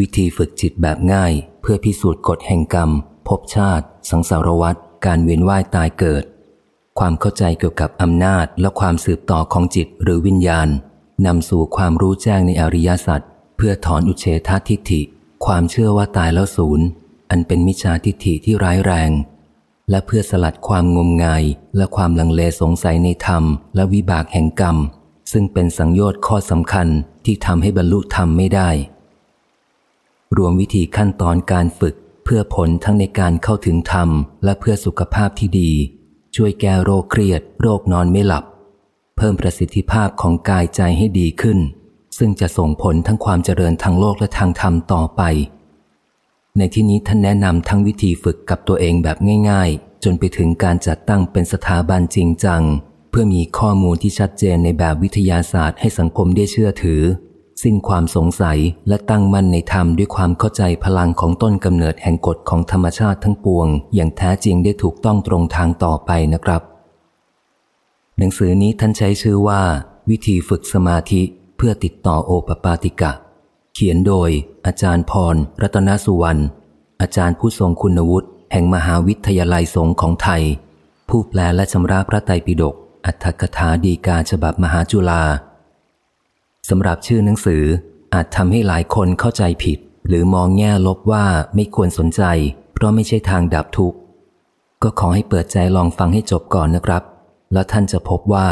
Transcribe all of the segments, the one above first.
วิธีฝึกจิตแบบง่าย เพื่อพิสูจน์กฎแห่งกรรม ภพชาติ สังสารวัฏการเวียนว่ายตายเกิด ความเข้าใจเกี่ยวกับอำนาจและความสืบต่อของจิตหรือวิญญาณนำสู่ความรู้แจ้งในอริยสัจเพื่อถอนอุเฉททิฏฐิ ความเชื่อว่าตายแล้วศูนย์อันเป็นมิจฉาทิฏฐิที่ร้ายแรง และเพื่อสลัดความงมงายและความลังเลสงสัยในธรรม และวิบากแห่งกรรม ซึ่งเป็นสังโยชน์ข้อสำคัญที่ทำให้บรรลุธรรมไม่ได้ รวมวิธีขั้นตอนการฝึกเพื่อผลทั้งในการเข้าถึงธรรม และเพื่อสุขภาพที่ดี ช่วยแก้โรคเครียด โรคนอนไม่หลับ เพิ่มประสิทธิภาพของกายใจให้ดีขึ้น ซึ่งจะส่งผลทั้งความเจริญทางโลกและทางธรรมต่อไป ในที่นี้ท่านแนะนำทั้งวิธีฝึกกับตัวเองแบบง่าย ๆ จนไปถึงการจัดตั้งเป็นสถาบันจริงจัง เพื่อมีข้อมูลที่ชัดเจนในแบบวิทยาศาสตร์ให้สังคมได้เชื่อถือ สิ้นความสงสัยและตั้งมั่นในธรรมด้วยความเข้าใจพลังของต้นกำเนิดแห่งกฎของธรรมชาติทั้งปวง อย่างแท้จริงได้ถูกต้องตรงทางต่อไปนะครับ หนังสือนี้ท่านใช้ชื่อว่า วิธีฝึกสมาธิเพื่อติดต่อโอปปาติกะ เขียนโดย อาจารย์พร รัตนสุวรรณอาจารย์ผู้ทรงคุณวุฒิแห่งมหาวิทยาลัยสงฆ์ของไทย ผู้แปลและชำระพระไตรปิฎกอัตถกถาดีกาฉบับมหาจุฬา สำหรับชื่อหนังสืออาจทำให้หลายคนเข้าใจผิด หรือมองแง่ลบว่าไม่ควรสนใจ เพราะไม่ใช่ทางดับทุกข์ ก็ขอให้เปิดใจลองฟังให้จบก่อนนะครับ แล้วท่านจะพบว่า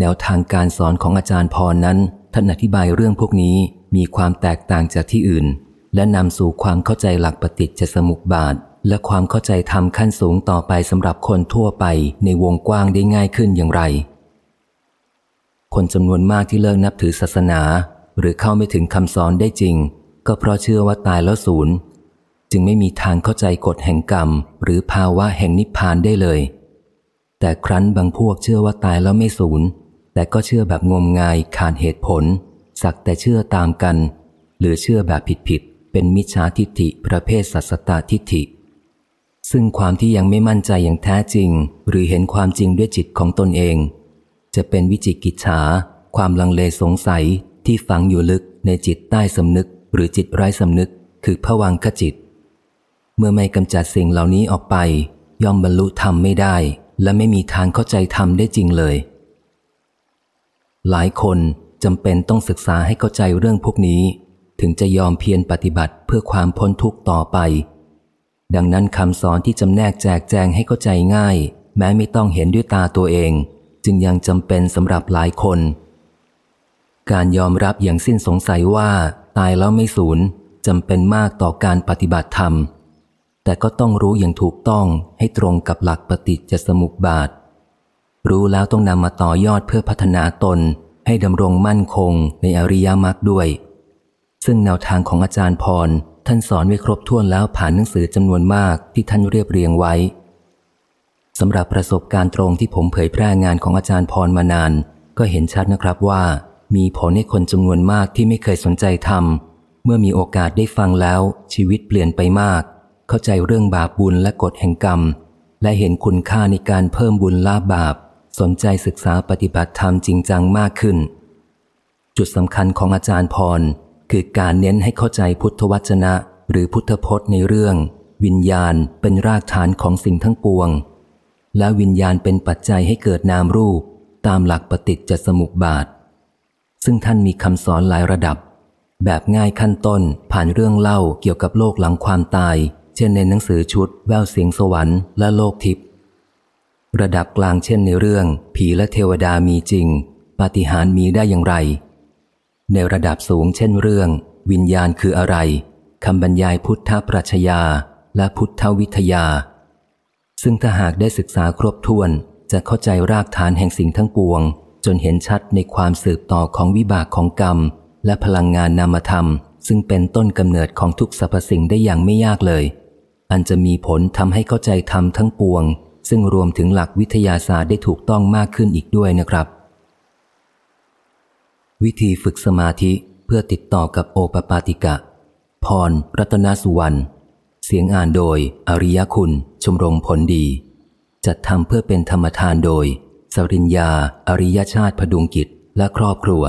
แนวทางการสอนของอาจารย์พรนั้น ท่านอธิบายเรื่องพวกนี้มีความแตกต่างจากที่อื่น และนำสู่ความเข้าใจหลักปฏิจจสมุปบาท และความเข้าใจธรรมขั้นสูงต่อไปสำหรับคนทั่วไปในวงกว้างได้ง่ายขึ้นอย่างไร คนจำนวนมากที่เลิกนับถือศาสนา หรือเข้าไม่ถึงคำสอนได้จริง ก็เพราะเชื่อว่าตายแล้วศูนย์จึงไม่มีทางเข้าใจกฎแห่งกรรม หรือภาวะแห่งนิพพานได้เลย แต่ครั้นบางพวกเชื่อว่าตายแล้วไม่ศูนย์แต่ก็เชื่อแบบงมงายขาดเหตุผล สักแต่เชื่อตามกัน หรือเชื่อแบบผิดๆเป็นมิจฉาทิฏฐิประเภทสัสตตทิฏฐิ ซึ่งความที่ยังไม่มั่นใจอย่างแท้จริง หรือเห็นความจริงด้วยจิตของตนเอง จะเป็นวิจิกิจฉา ความลังเลสงสัยที่ฝังอยู่ลึกในจิตใต้สำนึก หรือจิตไร้สำนึก คือผวังขจิต เมื่อไม่กำจัดสิ่งเหล่านี้ออกไป ย่อมบรรลุธรรมไม่ได้ และไม่มีทางเข้าใจธรรมได้จริงเลย หลายคนจำเป็นต้องศึกษาให้เข้าใจเรื่องพวกนี้ ถึงจะยอมเพียรปฏิบัติเพื่อความพ้นทุกข์ต่อไป ดังนั้นคำสอนที่จำแนกแจกแจงให้เข้าใจง่าย แม้ไม่ต้องเห็นด้วยตาตัวเอง จึงยังจำเป็นสำหรับหลายคน การยอมรับอย่างสิ้นสงสัยว่าตายแล้วไม่สูญจำเป็นมากต่อการปฏิบัติธรรม แต่ก็ต้องรู้อย่างถูกต้องให้ตรงกับหลักปฏิจจสมุปบาท รู้แล้วต้องนำมาต่อยอดเพื่อพัฒนาตนให้ดำรงมั่นคงในอริยมรรคด้วย ซึ่งแนวทางของอาจารย์พร ท่านสอนไว้ครบถ้วนแล้วผ่านหนังสือจำนวนมากที่ท่านเรียบเรียงไว้ สำหรับประสบการณ์ตรงที่ผมเผยแพร่งานของอาจารย์พรมานาน ก็เห็นชัดนะครับว่า มีผลให้คนจำนวนมากที่ไม่เคยสนใจทำเมื่อมีโอกาสได้ฟังแล้ว ชีวิตเปลี่ยนไปมาก เข้าใจเรื่องบาปบุญและกฎแห่งกรรม และเห็นคุณค่าในการเพิ่มบุญลาบาป สนใจศึกษาปฏิบัติธรรมจริงจังมากขึ้น จุดสำคัญของอาจารย์พร คือการเน้นให้เข้าใจพุทธวจนะ หรือพุทธพจน์ในเรื่อง วิญญาณเป็นรากฐานของสิ่งทั้งปวง และวิญญาณเป็นปัจจัยให้เกิดนามรูป ตามหลักปฏิจจสมุปบาท ซึ่งท่านมีคำสอนหลายระดับ แบบง่ายขั้นต้นผ่านเรื่องเล่าเกี่ยวกับโลกหลังความตาย เช่นในหนังสือชุด แววเสียงสวรรค์และโลกทิพย์ระดับกลางเช่นในเรื่อง ผีและเทวดามีจริง ปาฏิหาริย์มีได้อย่างไร ในระดับสูงเช่นเรื่อง วิญญาณคืออะไรคำบรรยายพุทธปรัชญาและพุทธวิทยา ซึ่งถ้าหากได้ศึกษาครบถ้วน จะเข้าใจรากฐานแห่งสิ่งทั้งปวง จนเห็นชัดในความสืบต่อของวิบากของกรรม และพลังงานนามธรรม ซึ่งเป็นต้นกำเนิดของทุกสรรพสิ่งได้อย่างไม่ยากเลย อันจะมีผลทำให้เข้าใจธรรมทั้งปวง ซึ่งรวมถึงหลักวิทยาศาสตร์ได้ถูกต้องมากขึ้นอีกด้วยนะครับ วิธีฝึกสมาธิเพื่อติดต่อกับโอปปาติกะ พร รัตนสุวรรณ เสียงอ่านโดย อริยคุณ ชมรมผลดี จัดทำเพื่อเป็นธรรมทานโดย สริญญา อริยชาติพดุงกิจและครอบครัว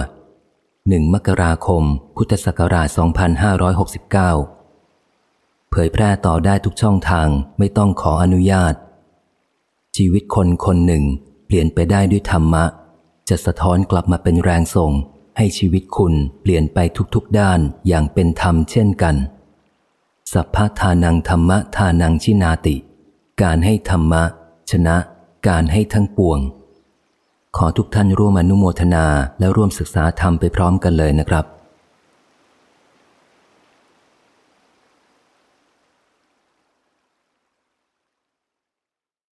1 มกราคม พุทธศักราช 2569 เผยแพร่ต่อได้ทุกช่องทางไม่ต้องขออนุญาต ชีวิตคนคนหนึ่ง เปลี่ยนไปได้ด้วยธรรมะ จะสะท้อนกลับมาเป็นแรงส่ง ให้ชีวิตคุณเปลี่ยนไปทุกๆด้านอย่างเป็นธรรมเช่นกัน สัพพทานังธรรมะทานังชินาติ การให้ธรรมะ ชนะ การให้ทั้งปวง ขอทุกท่านร่วมอนุโมทนาและร่วมศึกษาธรรมไปพร้อมกันเลยนะครับ